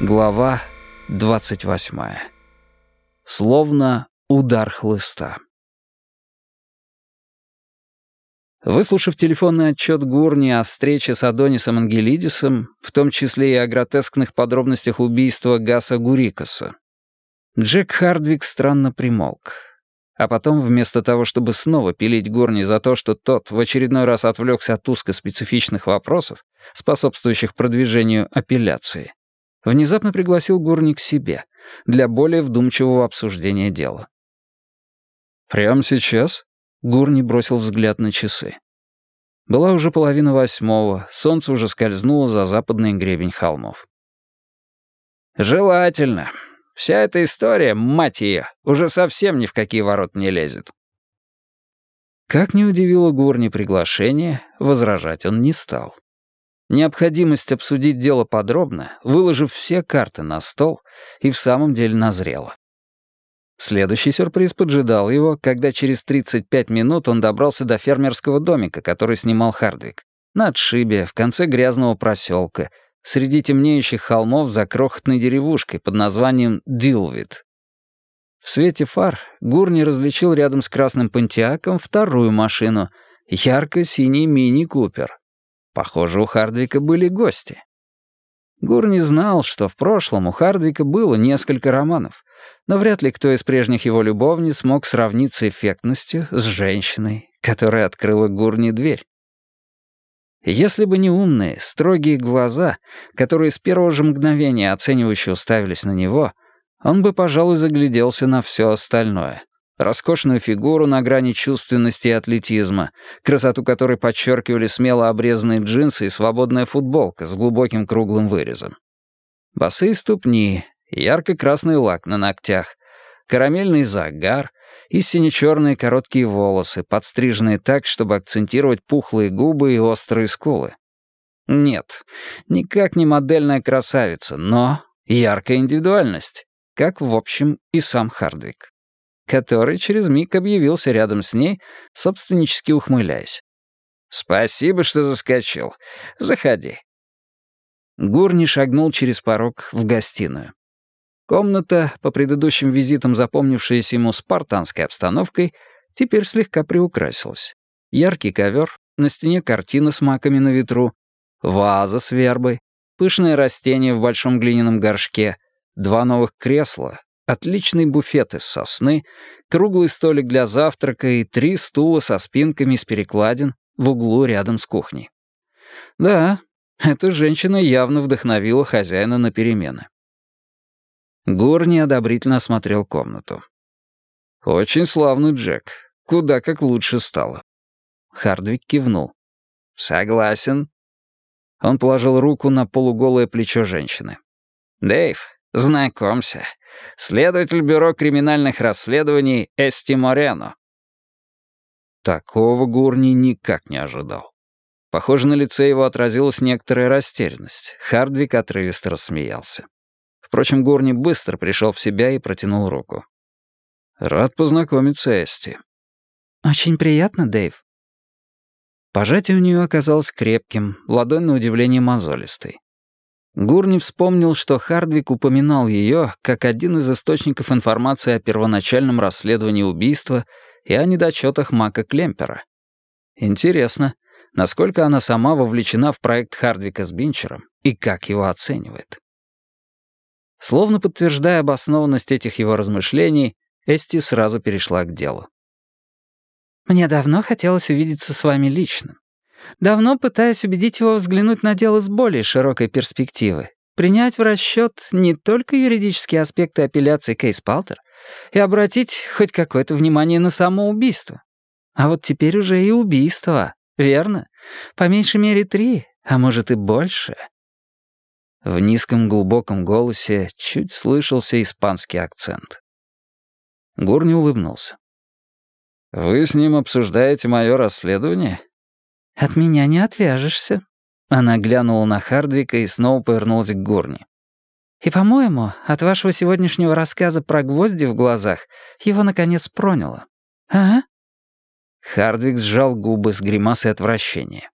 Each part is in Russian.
Глава 28. Словно удар хлыста. Выслушав телефонный отчет Гурни о встрече с Адонисом Ангелидисом, в том числе и о гротескных подробностях убийства Гаса Гурикаса, Джек Хардвик странно примолк. А потом, вместо того, чтобы снова пилить Гурни за то, что тот в очередной раз отвлекся от узкоспецифичных вопросов, способствующих продвижению апелляции, внезапно пригласил Гурни к себе для более вдумчивого обсуждения дела. «Прямо сейчас?» — Гурни бросил взгляд на часы. Была уже половина восьмого, солнце уже скользнуло за западный гребень холмов. «Желательно. Вся эта история, мать ее, уже совсем ни в какие ворот не лезет». Как не удивило Гурни приглашение, возражать он не стал. Необходимость обсудить дело подробно, выложив все карты на стол, и в самом деле назрела. Следующий сюрприз поджидал его, когда через 35 минут он добрался до фермерского домика, который снимал Хардвик. На отшибе, в конце грязного проселка, среди темнеющих холмов за крохотной деревушкой под названием Дилвит. В свете фар Гурни различил рядом с красным пантиаком вторую машину — ярко-синий мини-купер. Похоже, у Хардвика были гости. Гур не знал, что в прошлом у Хардвика было несколько романов, но вряд ли кто из прежних его любовниц мог сравниться эффектностью с женщиной, которая открыла Гурни дверь. Если бы не умные, строгие глаза, которые с первого же мгновения оценивающе уставились на него, он бы, пожалуй, загляделся на все остальное — роскошную фигуру на грани чувственности и атлетизма, красоту которой подчеркивали смело обрезанные джинсы и свободная футболка с глубоким круглым вырезом. Босые ступни, ярко-красный лак на ногтях, карамельный загар и сине-черные короткие волосы, подстриженные так, чтобы акцентировать пухлые губы и острые скулы. Нет, никак не модельная красавица, но яркая индивидуальность, как, в общем, и сам Хардвик который через миг объявился рядом с ней, собственнически ухмыляясь. «Спасибо, что заскочил. Заходи». Гурни шагнул через порог в гостиную. Комната, по предыдущим визитам запомнившаяся ему спартанской обстановкой, теперь слегка приукрасилась. Яркий ковер, на стене картина с маками на ветру, ваза с вербой, пышное растение в большом глиняном горшке, два новых кресла, Отличный буфет из сосны, круглый столик для завтрака и три стула со спинками из перекладин в углу рядом с кухней. Да, эта женщина явно вдохновила хозяина на перемены. Гор неодобрительно осмотрел комнату. «Очень славный Джек. Куда как лучше стало». Хардвик кивнул. «Согласен». Он положил руку на полуголое плечо женщины. «Дэйв, знакомься, Следователь Бюро криминальных расследований Эсти Морено». Такого Гурни никак не ожидал. Похоже, на лице его отразилась некоторая растерянность. Хардвик отрывисто рассмеялся. Впрочем, Гурни быстро пришел в себя и протянул руку. «Рад познакомиться, Эсти». «Очень приятно, Дэйв». Пожатие у нее оказалось крепким, ладонь на удивление мозолистой. Гурни вспомнил, что Хардвик упоминал ее как один из источников информации о первоначальном расследовании убийства и о недочетах Мака Клемпера. Интересно, насколько она сама вовлечена в проект Хардвика с Бинчером и как его оценивает. Словно подтверждая обоснованность этих его размышлений, Эсти сразу перешла к делу. «Мне давно хотелось увидеться с вами лично. Давно пытаясь убедить его взглянуть на дело с более широкой перспективы, принять в расчет не только юридические аспекты апелляции Кейс Палтер и обратить хоть какое-то внимание на самоубийство. А вот теперь уже и убийство, верно? По меньшей мере три, а может и больше. В низком глубоком голосе чуть слышался испанский акцент. Гурни улыбнулся. «Вы с ним обсуждаете мое расследование?» «От меня не отвяжешься». Она глянула на Хардвика и снова повернулась к Гурни. «И, по-моему, от вашего сегодняшнего рассказа про гвозди в глазах его, наконец, проняло. Ага?» Хардвик сжал губы с гримасой отвращения.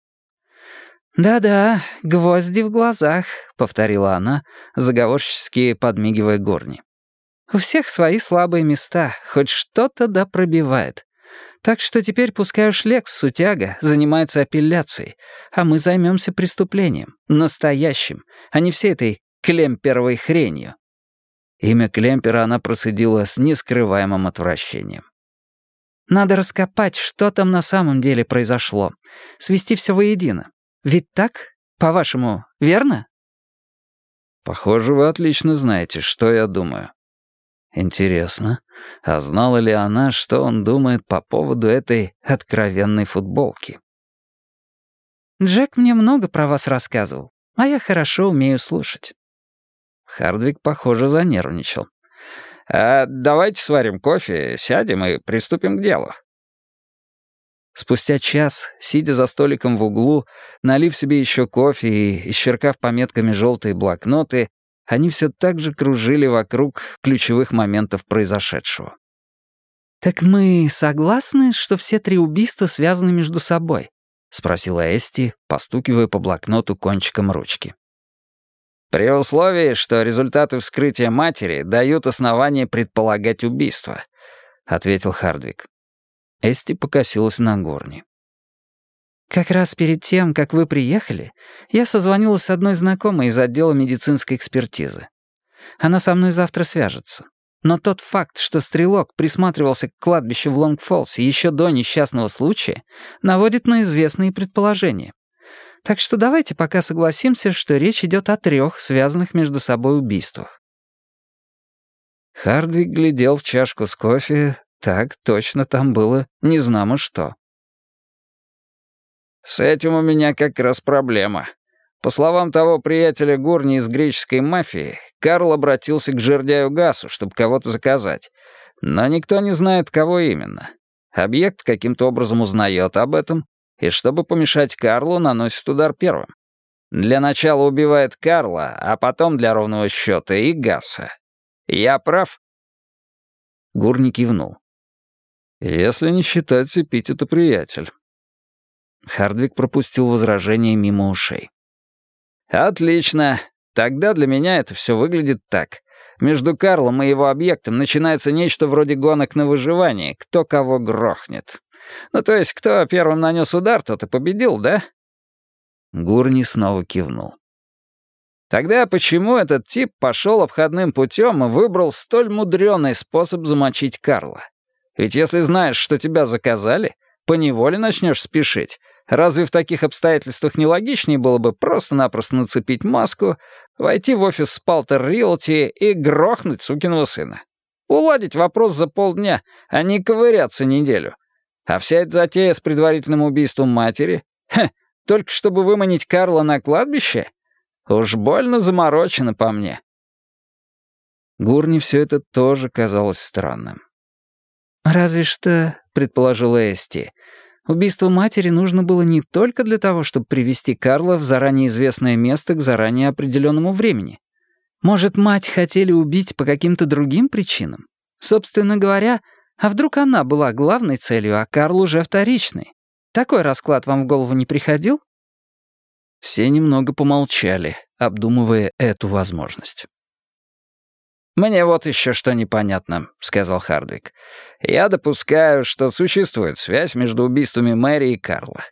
«Да-да, гвозди в глазах», — повторила она, заговорчески подмигивая Горни. «У всех свои слабые места, хоть что-то да пробивает. Так что теперь пускай уж Лекс Сутяга занимается апелляцией, а мы займемся преступлением, настоящим, а не всей этой клемперовой хренью». Имя Клемпера она процедила с нескрываемым отвращением. «Надо раскопать, что там на самом деле произошло, свести все воедино. Ведь так, по-вашему, верно?» «Похоже, вы отлично знаете, что я думаю». Интересно, а знала ли она, что он думает по поводу этой откровенной футболки? «Джек мне много про вас рассказывал, а я хорошо умею слушать». Хардвик, похоже, занервничал. «А давайте сварим кофе, сядем и приступим к делу». Спустя час, сидя за столиком в углу, налив себе еще кофе и исчеркав пометками желтые блокноты, они все так же кружили вокруг ключевых моментов произошедшего. «Так мы согласны, что все три убийства связаны между собой?» — спросила Эсти, постукивая по блокноту кончиком ручки. «При условии, что результаты вскрытия матери дают основание предполагать убийство», — ответил Хардвик. Эсти покосилась на горни. «Как раз перед тем, как вы приехали, я созвонилась с одной знакомой из отдела медицинской экспертизы. Она со мной завтра свяжется. Но тот факт, что стрелок присматривался к кладбищу в Лонгфолсе еще до несчастного случая, наводит на известные предположения. Так что давайте пока согласимся, что речь идет о трех связанных между собой убийствах». Хардвик глядел в чашку с кофе, так точно там было незнамо что. «С этим у меня как раз проблема. По словам того приятеля Гурни из греческой мафии, Карл обратился к жердяю Гасу, чтобы кого-то заказать. Но никто не знает, кого именно. Объект каким-то образом узнает об этом, и чтобы помешать Карлу, наносит удар первым. Для начала убивает Карла, а потом для ровного счета и Гаса. Я прав?» Гурни кивнул. Если не считать эпитета приятель. Хардвик пропустил возражение мимо ушей. «Отлично. Тогда для меня это все выглядит так. Между Карлом и его объектом начинается нечто вроде гонок на выживание, кто кого грохнет. Ну, то есть, кто первым нанес удар, тот и победил, да?» Гурни снова кивнул. «Тогда почему этот тип пошел обходным путем и выбрал столь мудреный способ замочить Карла? Ведь если знаешь, что тебя заказали, поневоле начнешь спешить. Разве в таких обстоятельствах не логичнее было бы просто-напросто нацепить маску, войти в офис Спалтер Риэлти и грохнуть сукиного сына? Уладить вопрос за полдня, а не ковыряться неделю. А вся эта затея с предварительным убийством матери? Хе, только чтобы выманить Карла на кладбище? Уж больно заморочено по мне. Гурни все это тоже казалось странным. «Разве что», — предположила Эсти, «убийство матери нужно было не только для того, чтобы привести Карла в заранее известное место к заранее определенному времени. Может, мать хотели убить по каким-то другим причинам? Собственно говоря, а вдруг она была главной целью, а Карл уже вторичный? Такой расклад вам в голову не приходил?» Все немного помолчали, обдумывая эту возможность. «Мне вот еще что непонятно», — сказал Хардвик. «Я допускаю, что существует связь между убийствами Мэри и Карла.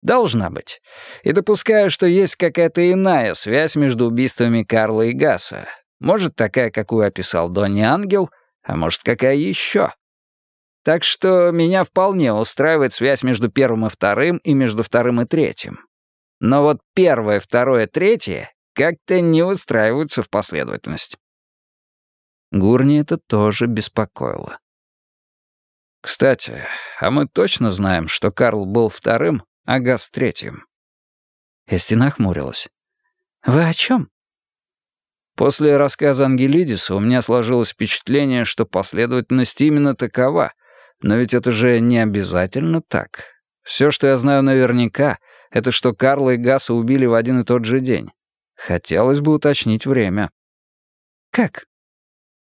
Должна быть. И допускаю, что есть какая-то иная связь между убийствами Карла и Гаса. Может, такая, какую описал Донни Ангел, а может, какая еще. Так что меня вполне устраивает связь между первым и вторым и между вторым и третьим. Но вот первое, второе, третье как-то не устраиваются в последовательность. Гурни это тоже беспокоило. «Кстати, а мы точно знаем, что Карл был вторым, а Газ третьим?» Эсти нахмурилась. «Вы о чем?» После рассказа Ангелидиса у меня сложилось впечатление, что последовательность именно такова, но ведь это же не обязательно так. Все, что я знаю наверняка, это что Карла и Гаса убили в один и тот же день. Хотелось бы уточнить время. «Как?»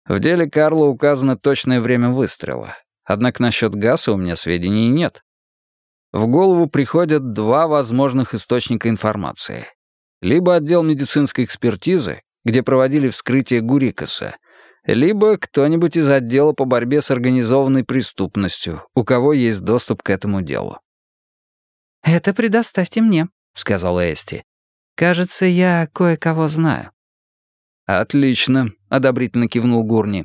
В деле Карла указано точное время выстрела. Однако насчет Гаса у меня сведений нет. В голову приходят два возможных источника информации. Либо отдел медицинской экспертизы, где проводили вскрытие Гурикаса, либо кто-нибудь из отдела по борьбе с организованной преступностью, у кого есть доступ к этому делу. «Это предоставьте мне», — сказала Эсти. «Кажется, я кое-кого знаю». «Отлично», — одобрительно кивнул Гурни.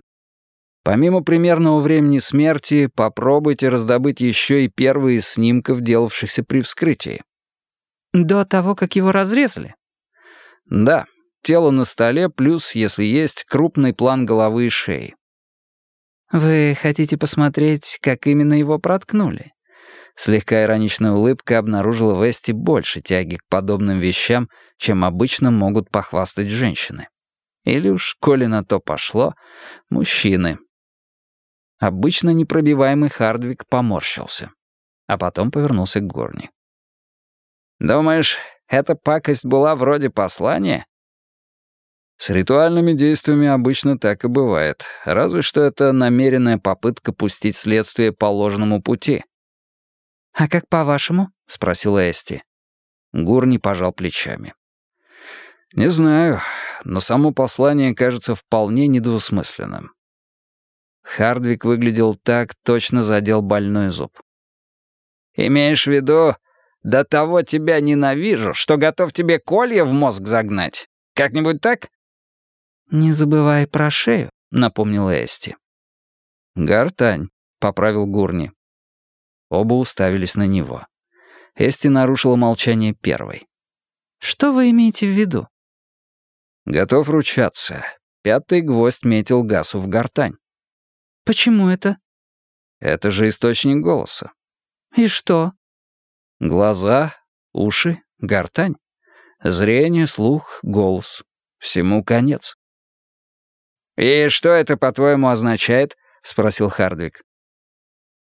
«Помимо примерного времени смерти, попробуйте раздобыть еще и первые из снимков, делавшихся при вскрытии». «До того, как его разрезали?» «Да, тело на столе, плюс, если есть, крупный план головы и шеи». «Вы хотите посмотреть, как именно его проткнули?» Слегка ироничная улыбка обнаружила в Эсти больше тяги к подобным вещам, чем обычно могут похвастать женщины. Или уж, коли на то пошло, мужчины. Обычно непробиваемый Хардвик поморщился, а потом повернулся к Горни. «Думаешь, эта пакость была вроде послания?» С ритуальными действиями обычно так и бывает, разве что это намеренная попытка пустить следствие по ложному пути. «А как по-вашему?» — спросила Эсти. Гурни пожал плечами. «Не знаю, но само послание кажется вполне недвусмысленным». Хардвик выглядел так, точно задел больной зуб. «Имеешь в виду, до того тебя ненавижу, что готов тебе колья в мозг загнать? Как-нибудь так?» «Не забывай про шею», — напомнила Эсти. «Гортань», — поправил Гурни. Оба уставились на него. Эсти нарушила молчание первой. «Что вы имеете в виду?» «Готов ручаться. Пятый гвоздь метил Гасу в гортань». «Почему это?» «Это же источник голоса». «И что?» «Глаза, уши, гортань. Зрение, слух, голос. Всему конец». «И что это, по-твоему, означает?» — спросил Хардвик.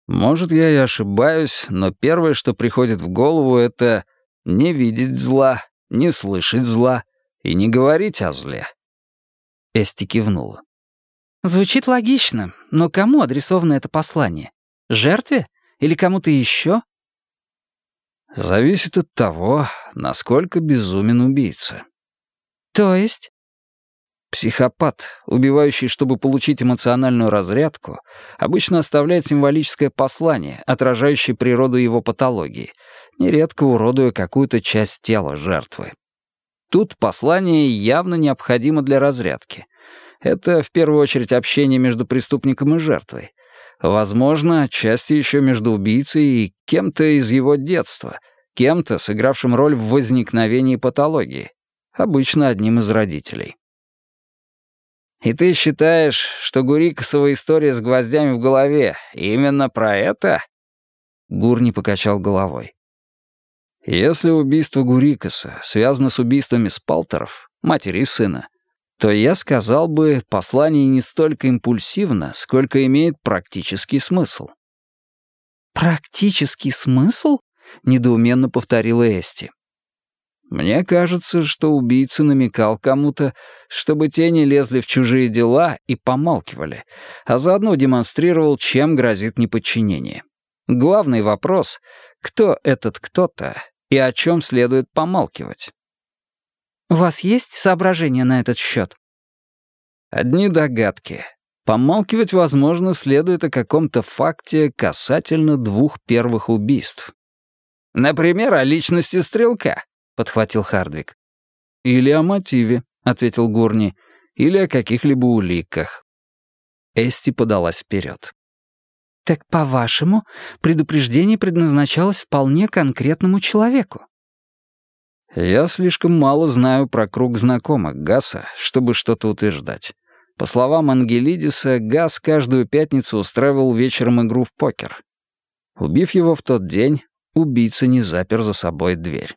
«Может, я и ошибаюсь, но первое, что приходит в голову, это не видеть зла, не слышать зла и не говорить о зле». Эсти кивнула. «Звучит логично, но кому адресовано это послание? Жертве? Или кому-то еще?» «Зависит от того, насколько безумен убийца». «То есть?» Психопат, убивающий, чтобы получить эмоциональную разрядку, обычно оставляет символическое послание, отражающее природу его патологии, нередко уродуя какую-то часть тела жертвы. Тут послание явно необходимо для разрядки. Это в первую очередь общение между преступником и жертвой. Возможно, отчасти еще между убийцей и кем-то из его детства, кем-то, сыгравшим роль в возникновении патологии, обычно одним из родителей. «И ты считаешь, что Гурикасова история с гвоздями в голове именно про это?» Гурни покачал головой. «Если убийство Гурикаса связано с убийствами Спалтеров, матери и сына, то я сказал бы, послание не столько импульсивно, сколько имеет практический смысл». «Практический смысл?» — недоуменно повторила Эсти. Мне кажется, что убийца намекал кому-то, чтобы те не лезли в чужие дела и помалкивали, а заодно демонстрировал, чем грозит неподчинение. Главный вопрос — кто этот кто-то и о чем следует помалкивать? «У вас есть соображения на этот счет?» Одни догадки. Помалкивать, возможно, следует о каком-то факте касательно двух первых убийств. Например, о личности стрелка. — подхватил Хардвик. «Или о мотиве», — ответил Гурни, — «или о каких-либо уликах». Эсти подалась вперед. «Так, по-вашему, предупреждение предназначалось вполне конкретному человеку?» «Я слишком мало знаю про круг знакомых Гаса, чтобы что-то утверждать. По словам Ангелидиса, Гас каждую пятницу устраивал вечером игру в покер. Убив его в тот день, убийца не запер за собой дверь.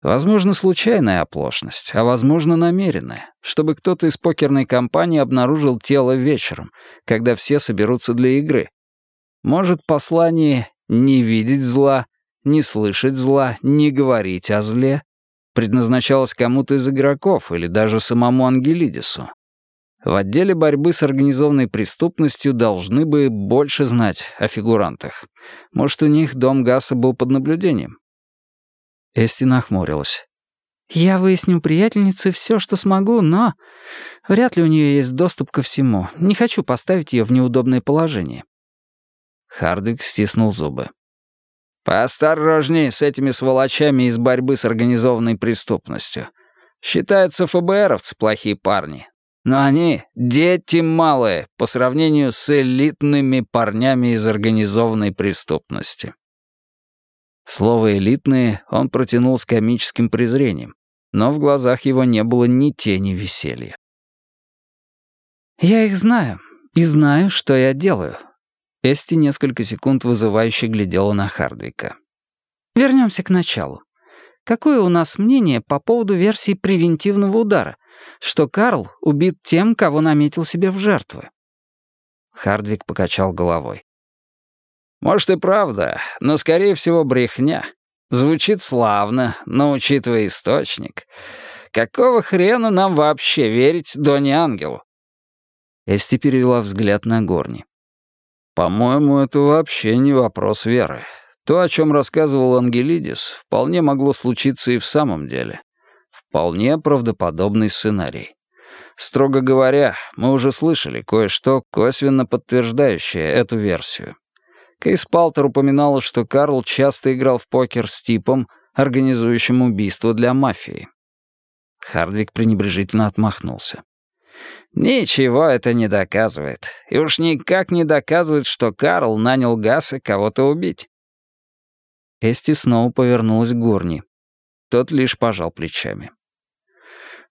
Возможно, случайная оплошность, а возможно, намеренная, чтобы кто-то из покерной компании обнаружил тело вечером, когда все соберутся для игры. Может, послание «не видеть зла», «не слышать зла», «не говорить о зле» предназначалось кому-то из игроков или даже самому Ангелидису. В отделе борьбы с организованной преступностью должны бы больше знать о фигурантах. Может, у них дом Гасса был под наблюдением? Эсти нахмурилась. «Я выясню приятельнице все, что смогу, но вряд ли у нее есть доступ ко всему. Не хочу поставить ее в неудобное положение». Хардвик стиснул зубы. «Поосторожней с этими сволочами из борьбы с организованной преступностью. Считаются ФБРовцы плохие парни. Но они — дети малые по сравнению с элитными парнями из организованной преступности». Слово «элитные» он протянул с комическим презрением, но в глазах его не было ни тени веселья. «Я их знаю, и знаю, что я делаю». Эсти несколько секунд вызывающе глядела на Хардвика. Вернемся к началу. Какое у нас мнение по поводу версии превентивного удара, что Карл убит тем, кого наметил себе в жертвы?» Хардвик покачал головой. Может и правда, но, скорее всего, брехня. Звучит славно, но, учитывая источник, какого хрена нам вообще верить Доне Ангелу? Эсти перевела взгляд на Горни. «По-моему, это вообще не вопрос веры. То, о чем рассказывал Ангелидис, вполне могло случиться и в самом деле. Вполне правдоподобный сценарий. Строго говоря, мы уже слышали кое-что, косвенно подтверждающее эту версию. Кейс Палтер упоминала, что Карл часто играл в покер с типом, организующим убийство для мафии. Хардвик пренебрежительно отмахнулся. «Ничего это не доказывает. И уж никак не доказывает, что Карл нанял Гасса кого-то убить». Эсти снова повернулась к Гурни. Тот лишь пожал плечами.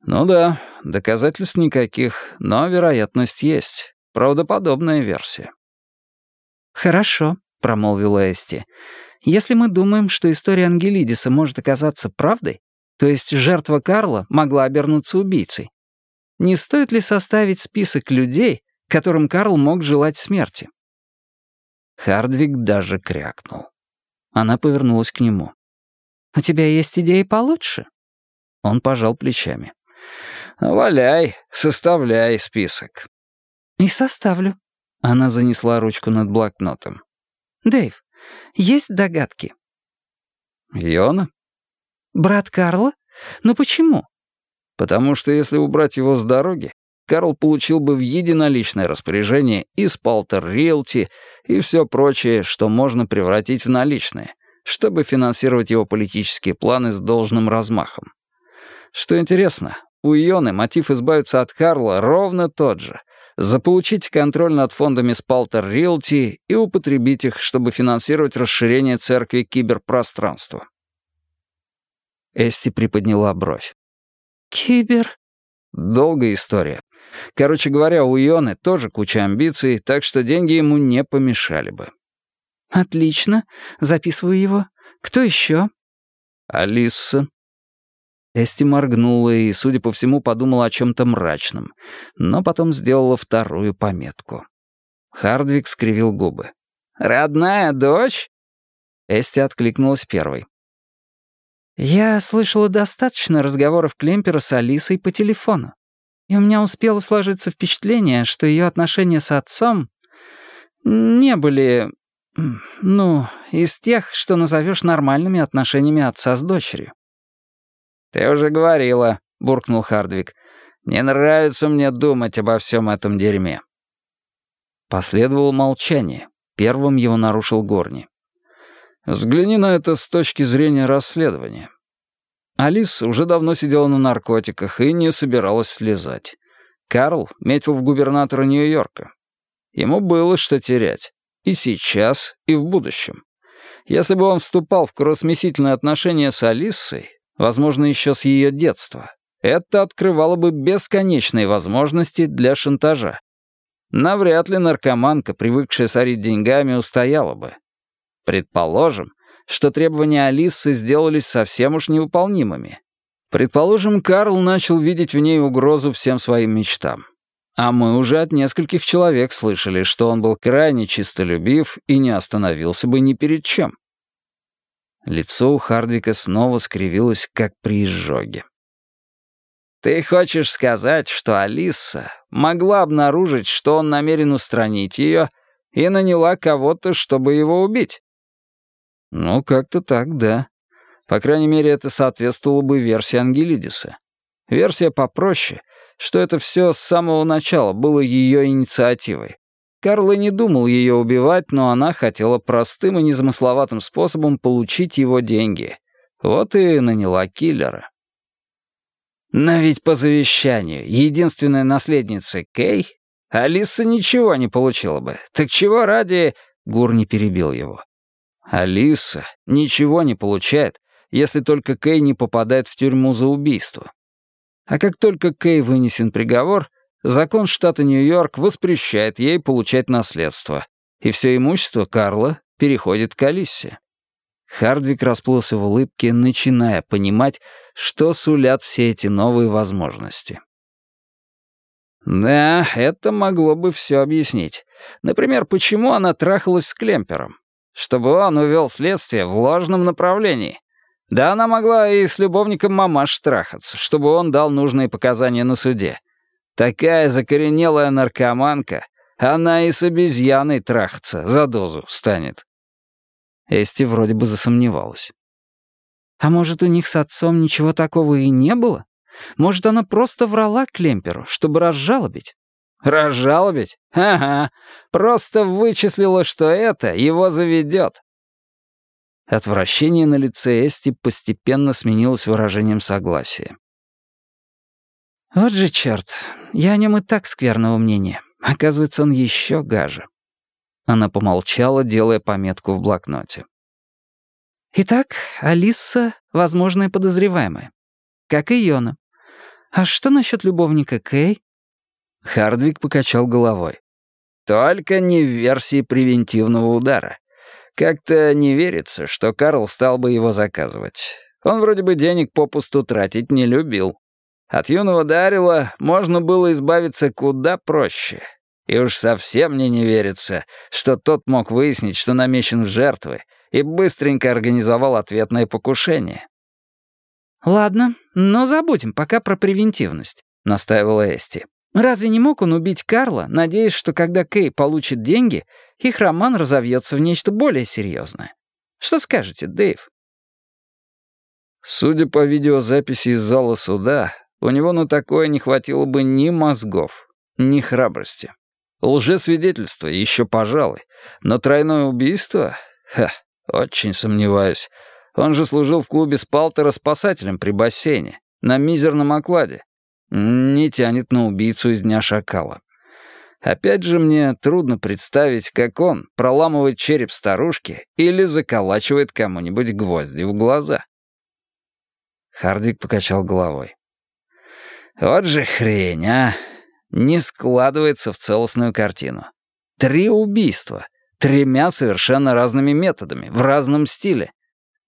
«Ну да, доказательств никаких, но вероятность есть. Правдоподобная версия». «Хорошо», — промолвила Эсти. «Если мы думаем, что история Ангелидиса может оказаться правдой, то есть жертва Карла могла обернуться убийцей, не стоит ли составить список людей, которым Карл мог желать смерти?» Хардвик даже крякнул. Она повернулась к нему. «У тебя есть идеи получше?» Он пожал плечами. «Валяй, составляй список». «И составлю», она занесла ручку над блокнотом. «Дэйв, есть догадки?» «Йона?» «Брат Карла? Но почему?» «Потому что если убрать его с дороги, Карл получил бы в единоличное распоряжение и Спалтер Риэлти, и все прочее, что можно превратить в наличные, чтобы финансировать его политические планы с должным размахом. Что интересно, у Йоны мотив избавиться от Карла ровно тот же — заполучить контроль над фондами Спалтер Realty и употребить их, чтобы финансировать расширение церкви киберпространства. Эсти приподняла бровь. «Кибер?» Долгая история. Короче говоря, у Ионы тоже куча амбиций, так что деньги ему не помешали бы. «Отлично. Записываю его. Кто еще?» «Алиса», Эсти моргнула и, судя по всему, подумала о чем-то мрачном, но потом сделала вторую пометку. Хардвик скривил губы. «Родная дочь?» Эсти откликнулась первой. «Я слышала достаточно разговоров Клемпера с Алисой по телефону, и у меня успело сложиться впечатление, что ее отношения с отцом не были, ну, из тех, что назовешь нормальными отношениями отца с дочерью. «Ты уже говорила», — буркнул Хардвик. «Не нравится мне думать обо всем этом дерьме». Последовало молчание. Первым его нарушил Горни. «Взгляни на это с точки зрения расследования». Алиса уже давно сидела на наркотиках и не собиралась слезать. Карл метил в губернатора Нью-Йорка. Ему было что терять. И сейчас, и в будущем. Если бы он вступал в кровосмесительные отношения с Алисой, возможно, еще с ее детства, это открывало бы бесконечные возможности для шантажа. Навряд ли наркоманка, привыкшая сорить деньгами, устояла бы. Предположим, что требования Алисы сделались совсем уж невыполнимыми. Предположим, Карл начал видеть в ней угрозу всем своим мечтам. А мы уже от нескольких человек слышали, что он был крайне чистолюбив и не остановился бы ни перед чем. Лицо у Хардвика снова скривилось, как при изжоге. Ты хочешь сказать, что Алиса могла обнаружить, что он намерен устранить ее, и наняла кого-то, чтобы его убить? Ну, как-то так, да. По крайней мере, это соответствовало бы версии Ангелидиса. Версия попроще, что это все с самого начала было ее инициативой. Карл и не думал ее убивать, но она хотела простым и незамысловатым способом получить его деньги. Вот и наняла киллера. Но ведь по завещанию единственная наследница Кей, Алиса ничего не получила бы. Так чего ради... Гур не перебил его. Алиса ничего не получает, если только Кей не попадает в тюрьму за убийство. А как только Кей вынесен приговор, закон штата Нью-Йорк воспрещает ей получать наследство, и все имущество Карла переходит к Алисе. Хардвик расплылся в улыбке, начиная понимать, что сулят все эти новые возможности. Да, это могло бы все объяснить. Например, почему она трахалась с Клемпером. Чтобы он увел следствие в ложном направлении. Да она могла и с любовником мамаш трахаться, чтобы он дал нужные показания на суде. Такая закоренелая наркоманка, она и с обезьяной трахаться за дозу станет. Эсти вроде бы засомневалась. А может, у них с отцом ничего такого и не было? Может, она просто врала Клемперу, чтобы разжалобить? Разжалобить? Ага. Просто вычислила, что это его заведет. Отвращение на лице Эсти постепенно сменилось выражением согласия. «Вот же черт, я о нем и так скверного мнения. Оказывается, он еще гаже». Она помолчала, делая пометку в блокноте. «Итак, Алиса — возможная подозреваемая. Как и Йона. А что насчет любовника Кэй?» Хардвик покачал головой. «Только не в версии превентивного удара. Как-то не верится, что Карл стал бы его заказывать. Он вроде бы денег попусту тратить не любил. От юного Дарила можно было избавиться куда проще. И уж совсем мне не верится, что тот мог выяснить, что намечен в жертвы, и быстренько организовал ответное покушение. «Ладно, но забудем пока про превентивность», — настаивала Эсти. «Разве не мог он убить Карла, надеясь, что когда Кей получит деньги, их роман разовьется в нечто более серьезное. Что скажете, Дэйв?» Судя по видеозаписи из зала суда, у него на такое не хватило бы ни мозгов, ни храбрости. Лжесвидетельство еще пожалуй, но тройное убийство? Ха, очень сомневаюсь. Он же служил в клубе Спалтера спасателем при бассейне, на мизерном окладе. Не тянет на убийцу из Дня Шакала. Опять же, мне трудно представить, как он проламывает череп старушки или заколачивает кому-нибудь гвозди в глаза. Хардвик покачал головой. «Вот же хрень, а! Не складывается в целостную картину. Три убийства, тремя совершенно разными методами, в разном стиле.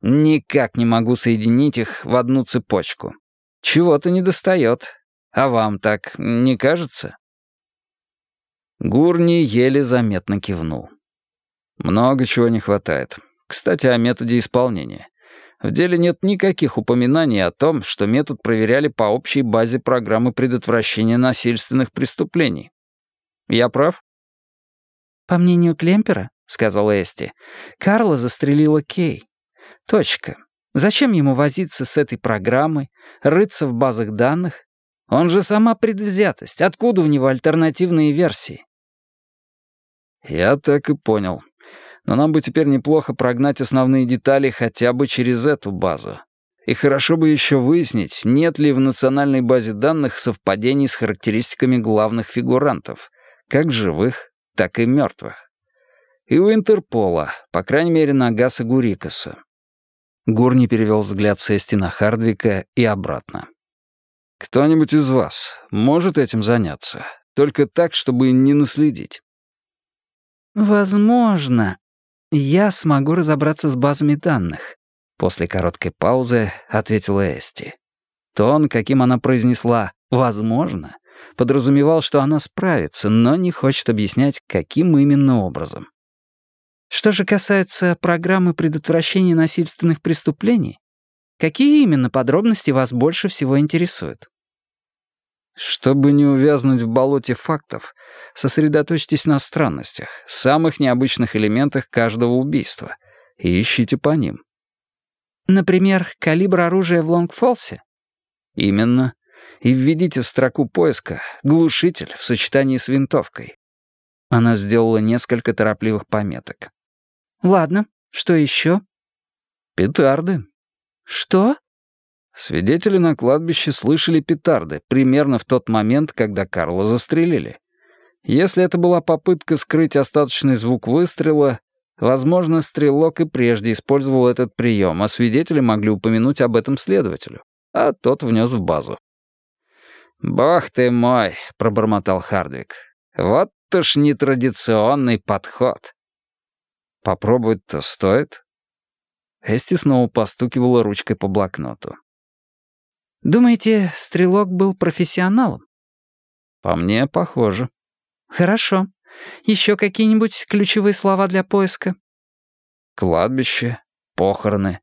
Никак не могу соединить их в одну цепочку. Чего-то недостает. А вам так не кажется?» Гурни еле заметно кивнул. Много чего не хватает. Кстати, о методе исполнения. В деле нет никаких упоминаний о том, что метод проверяли по общей базе программы предотвращения насильственных преступлений. Я прав? «По мнению Клемпера, — сказала Эсти, — Карла застрелила Кей. Точка. Зачем ему возиться с этой программой, рыться в базах данных? Он же сама предвзятость. Откуда у него альтернативные версии? «Я так и понял. Но нам бы теперь неплохо прогнать основные детали хотя бы через эту базу. И хорошо бы еще выяснить, нет ли в национальной базе данных совпадений с характеристиками главных фигурантов, как живых, так и мертвых. И у Интерпола, по крайней мере, на Гаса Гурикаса». Гурни перевел взгляд с на Хардвика и обратно. «Кто-нибудь из вас может этим заняться? Только так, чтобы не наследить?» «Возможно, я смогу разобраться с базами данных», — после короткой паузы ответила Эсти. Тон, каким она произнесла «возможно», подразумевал, что она справится, но не хочет объяснять, каким именно образом. Что же касается программы предотвращения насильственных преступлений, какие именно подробности вас больше всего интересуют? Чтобы не увязнуть в болоте фактов, сосредоточьтесь на странностях, самых необычных элементах каждого убийства, и ищите по ним. Например, калибр оружия в Лонгфолсе? Именно. И введите в строку поиска «глушитель» в сочетании с винтовкой. Она сделала несколько торопливых пометок. «Ладно, что еще?» «Петарды». «Что?» Свидетели на кладбище слышали петарды примерно в тот момент, когда Карла застрелили. Если это была попытка скрыть остаточный звук выстрела, возможно, стрелок и прежде использовал этот прием, а свидетели могли упомянуть об этом следователю, а тот внес в базу. «Бог ты мой!» — пробормотал Хардвик. «Вот уж нетрадиционный подход». «Попробовать-то стоит?» Эсти снова постукивала ручкой по блокноту. Думаете, стрелок был профессионалом? По мне, похоже. Хорошо. Еще какие-нибудь ключевые слова для поиска? Кладбище, похороны.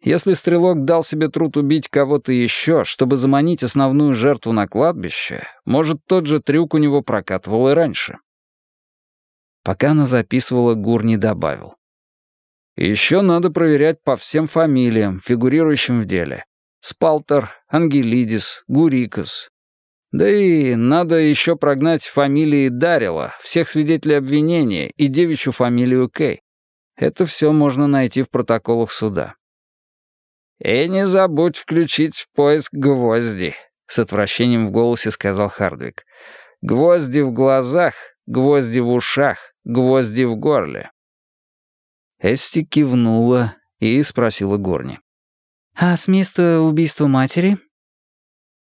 Если стрелок дал себе труд убить кого-то еще, чтобы заманить основную жертву на кладбище, может, тот же трюк у него прокатывал и раньше. Пока она записывала, Гур не добавил. Еще надо проверять по всем фамилиям, фигурирующим в деле. Спалтер, Ангелидис, Гурикас. Да и надо еще прогнать фамилии Дарила, всех свидетелей обвинения и девичью фамилию Кей. Это все можно найти в протоколах суда. «И не забудь включить в поиск гвозди», — с отвращением в голосе сказал Хардвик. «Гвозди в глазах, гвозди в ушах, гвозди в горле». Эсти кивнула и спросила Горни. «А с места убийства матери?»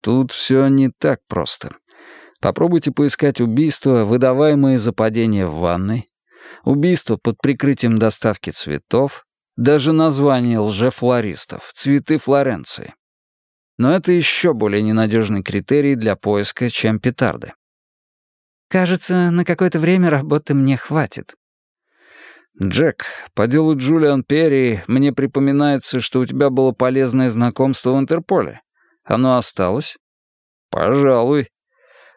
«Тут все не так просто. Попробуйте поискать убийства, выдаваемые за падение в ванной, убийство под прикрытием доставки цветов, даже название лжефлористов, цветы Флоренции. Но это еще более ненадежный критерий для поиска, чем петарды. «Кажется, на какое-то время работы мне хватит», «Джек, по делу Джулиан Перри мне припоминается, что у тебя было полезное знакомство в Интерполе. Оно осталось?» «Пожалуй.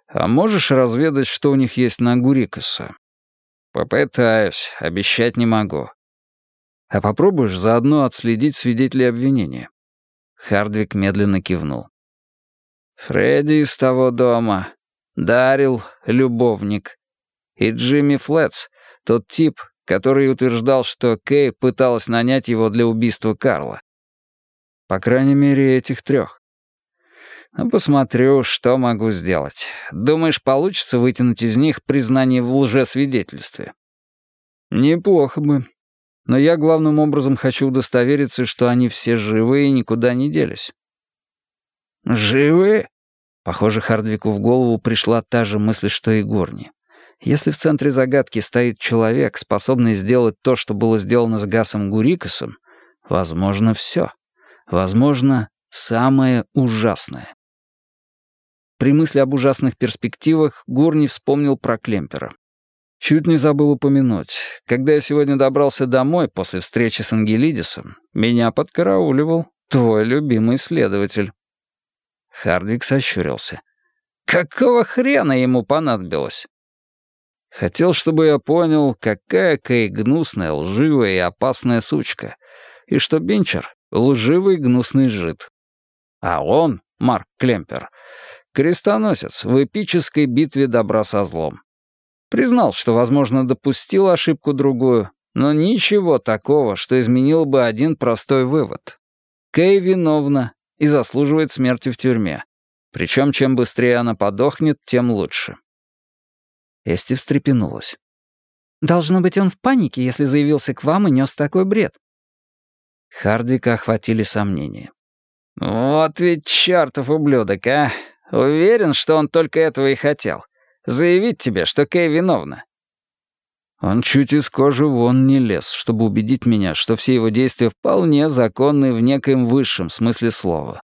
А можешь разведать, что у них есть на Гурикаса?» «Попытаюсь, обещать не могу». «А попробуешь заодно отследить свидетелей обвинения?» Хардвик медленно кивнул. «Фредди из того дома, Дарил, любовник, и Джимми Флетс, тот тип, который утверждал, что Кей пыталась нанять его для убийства Карла. По крайней мере, этих трех. Ну, посмотрю, что могу сделать. Думаешь, получится вытянуть из них признание в лжесвидетельстве? Неплохо бы. Но я главным образом хочу удостовериться, что они все живы и никуда не делись. Живы? Похоже, Хардвику в голову пришла та же мысль, что и Горни. Если в центре загадки стоит человек, способный сделать то, что было сделано с Гасом Гурикосом, возможно, все. Возможно, самое ужасное. При мысли об ужасных перспективах Гурни вспомнил про Клемпера. Чуть не забыл упомянуть. Когда я сегодня добрался домой после встречи с Ангелидисом, меня подкарауливал твой любимый следователь. Хардвик сощурился. Какого хрена ему понадобилось? Хотел, чтобы я понял, какая Кэй гнусная, лживая и опасная сучка, и что Бенчер — лживый гнусный жид. А он, Марк Клемпер, крестоносец в эпической битве добра со злом. Признал, что, возможно, допустил ошибку другую, но ничего такого, что изменило бы один простой вывод. Кэй виновна и заслуживает смерти в тюрьме. Причем чем быстрее она подохнет, тем лучше. Эсти встрепенулась. «Должно быть, он в панике, если заявился к вам и нес такой бред». Хардвика охватили сомнения. «Вот ведь чертов ублюдок, а! Уверен, что он только этого и хотел. Заявить тебе, что Кэй виновна». Он чуть из кожи вон не лез, чтобы убедить меня, что все его действия вполне законны в некоем высшем смысле слова.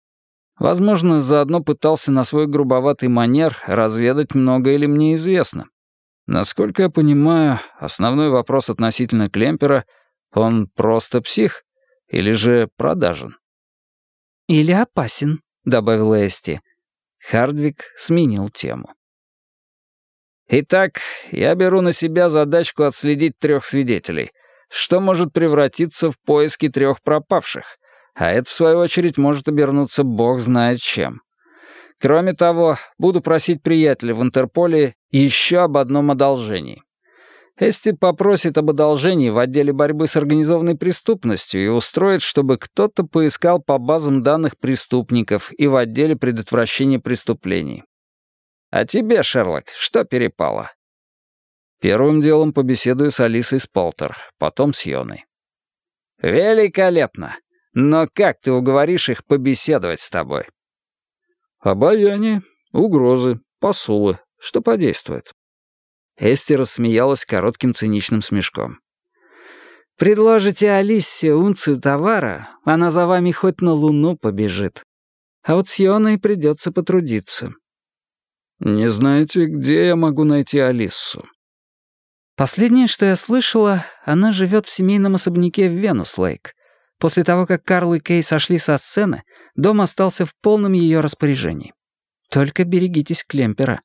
Возможно, заодно пытался на свой грубоватый манер разведать, много или мне известно. Насколько я понимаю, основной вопрос относительно Клемпера — он просто псих или же продажен? «Или опасен», — добавила Эсти. Хардвик сменил тему. «Итак, я беру на себя задачку отследить трех свидетелей, что может превратиться в поиски трех пропавших, а это, в свою очередь, может обернуться бог знает чем. Кроме того, буду просить приятеля в Интерполе еще об одном одолжении. Эсти попросит об одолжении в отделе борьбы с организованной преступностью и устроит, чтобы кто-то поискал по базам данных преступников и в отделе предотвращения преступлений. А тебе, Шерлок, что перепало? Первым делом побеседую с Алисой Сполтер, потом с Йоной. Великолепно! Но как ты уговоришь их побеседовать с тобой? Обаяние, угрозы, посулы, что подействует. Эсти рассмеялась коротким циничным смешком. «Предложите Алисе унцию товара, она за вами хоть на луну побежит. А вот с Йоной придется потрудиться». «Не знаете, где я могу найти Алису?» «Последнее, что я слышала, она живет в семейном особняке в Венус-Лейк. После того, как Карл и Кей сошли со сцены, дом остался в полном ее распоряжении. Только берегитесь Клемпера.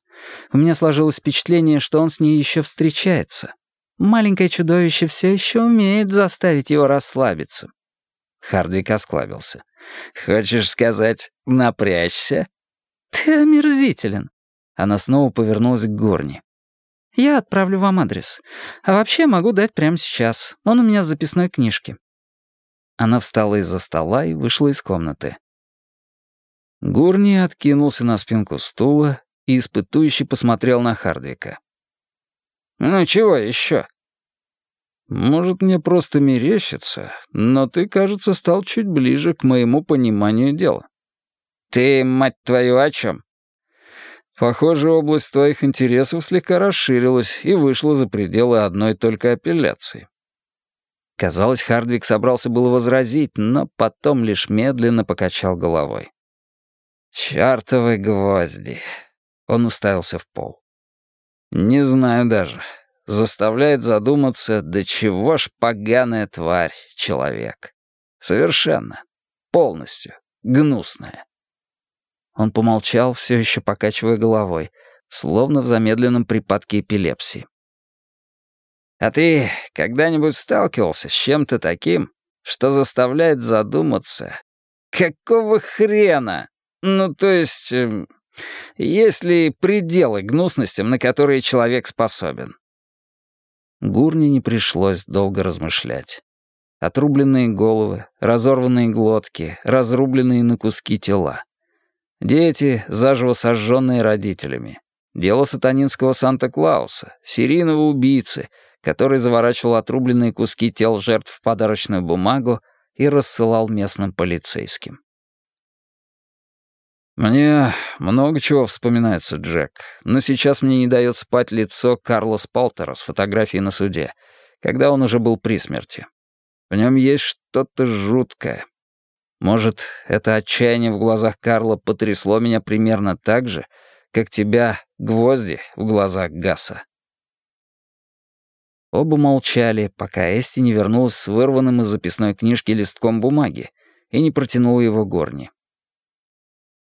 У меня сложилось впечатление, что он с ней еще встречается. Маленькое чудовище все еще умеет заставить его расслабиться. Хардвик осклабился. «Хочешь сказать, напрячься?» «Ты омерзителен». Она снова повернулась к Горни. «Я отправлю вам адрес. А вообще могу дать прямо сейчас. Он у меня в записной книжке. Она встала из-за стола и вышла из комнаты. Гурни откинулся на спинку стула и испытующе посмотрел на Хардвика. «Ну чего еще?» «Может, мне просто мерещится, но ты, кажется, стал чуть ближе к моему пониманию дела». «Ты, мать твою, о чем?» «Похоже, область твоих интересов слегка расширилась и вышла за пределы одной только апелляции. Казалось, Хардвик собрался было возразить, но потом лишь медленно покачал головой. «Чёртовы гвозди!» Он уставился в пол. «Не знаю даже. Заставляет задуматься, до чего ж поганая тварь человек. Совершенно. Полностью. Гнусная». Он помолчал, все еще покачивая головой, словно в замедленном припадке эпилепсии. А ты когда-нибудь сталкивался с чем-то таким, что заставляет задуматься? Какого хрена? Ну, то есть, э, есть ли пределы гнусностям, на которые человек способен? Гурни не пришлось долго размышлять. Отрубленные головы, разорванные глотки, разрубленные на куски тела. Дети, заживо сожженные родителями. Дело сатанинского Санта-Клауса, серийного убийцы — который заворачивал отрубленные куски тел жертв в подарочную бумагу и рассылал местным полицейским. «Мне много чего вспоминается, Джек, но сейчас мне не дает спать лицо Карла Спалтера с фотографией на суде, когда он уже был при смерти. В нем есть что-то жуткое. Может, это отчаяние в глазах Карла потрясло меня примерно так же, как тебя гвозди в глазах Гаса. Оба молчали, пока Эсти не вернулась с вырванным из записной книжки листком бумаги и не протянула его Гурни.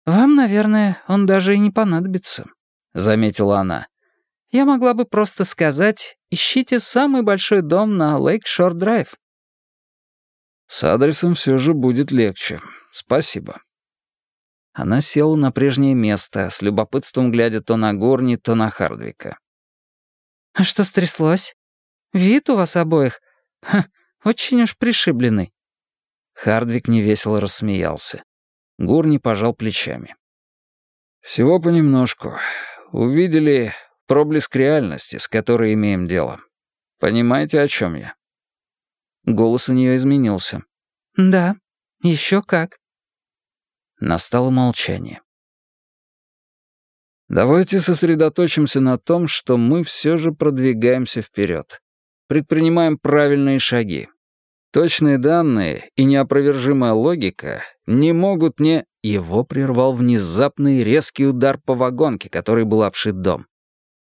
«Вам, наверное, он даже и не понадобится», — заметила она. «Я могла бы просто сказать, ищите самый большой дом на Лейк-Шор-Драйв». «С адресом все же будет легче. Спасибо». Она села на прежнее место, с любопытством глядя то на Горни, то на Хардвика. «А что стряслось?» Вид у вас обоих, ха, очень уж пришибленный». Хардвик невесело рассмеялся. Гурни пожал плечами. «Всего понемножку. Увидели проблеск реальности, с которой имеем дело. Понимаете, о чем я?» Голос у нее изменился. «Да, еще как». Настало молчание. «Давайте сосредоточимся на том, что мы все же продвигаемся вперед предпринимаем правильные шаги. Точные данные и неопровержимая логика не могут не... Его прервал внезапный резкий удар по вагонке, который был обшит дом.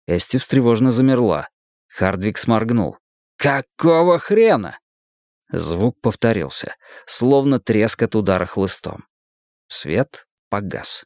Эсти встревожно замерла. Хардвик сморгнул. «Какого хрена?» Звук повторился, словно треск от удара хлыстом. Свет погас.